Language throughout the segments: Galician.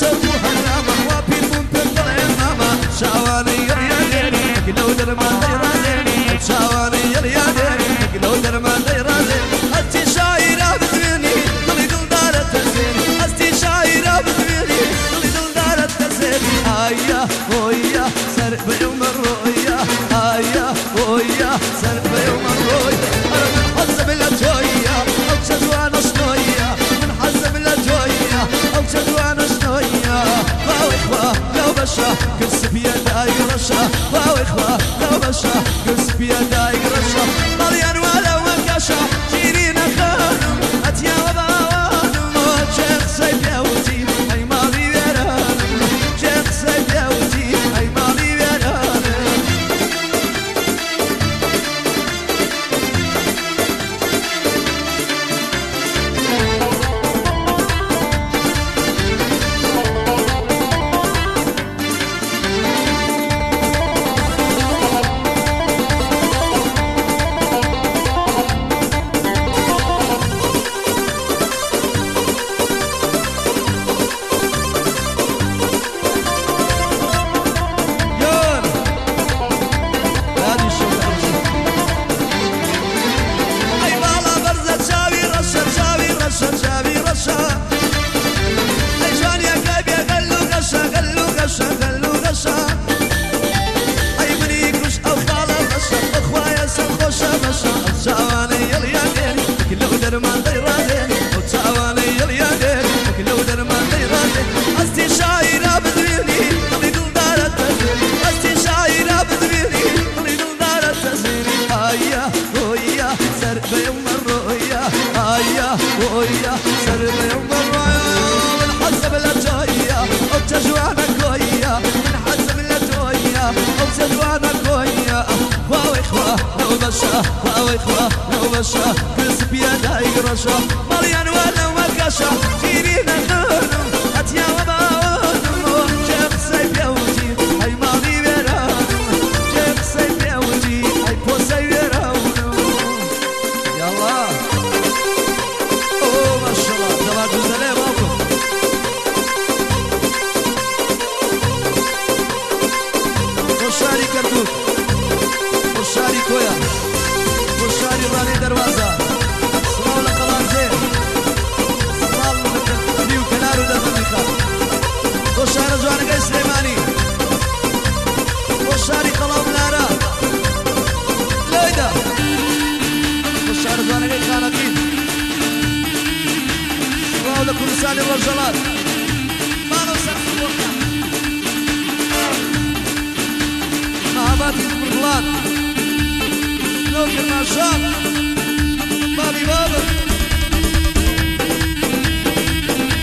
so رشا قص بيد اي رشا واخوة لا رشا قص نجار نوكر نجار بالي بابا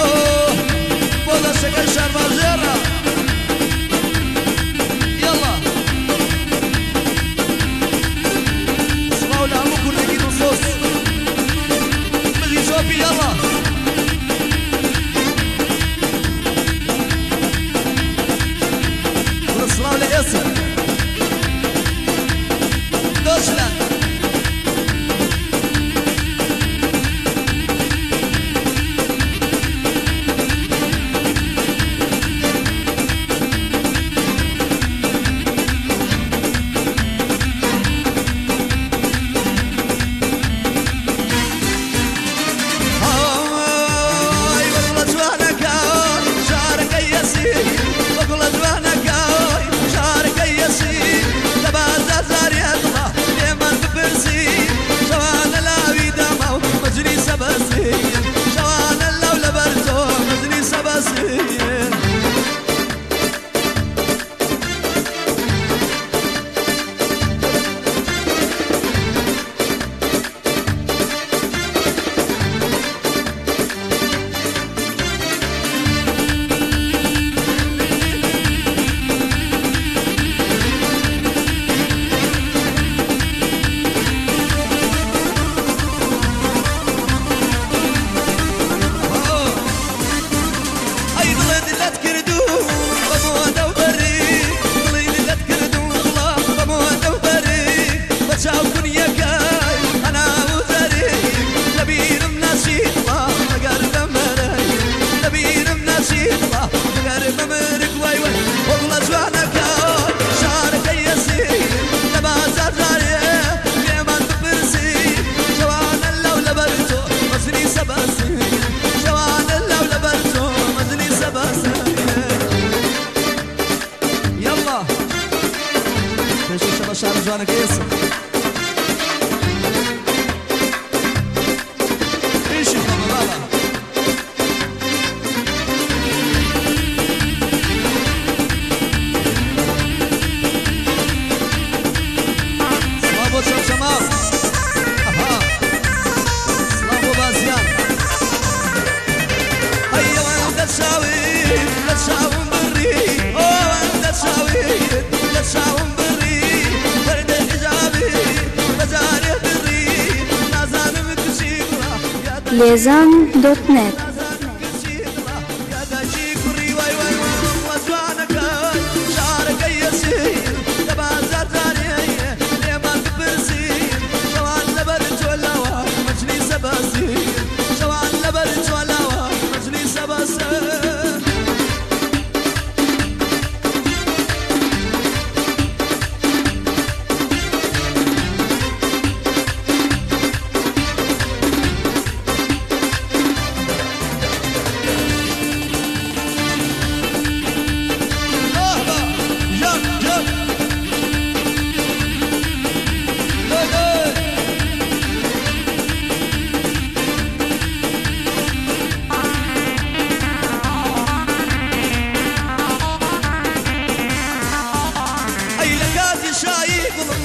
اوه boda se Deixa eu te mostrar o Joana que isso lesan.net Mevla'yı kulum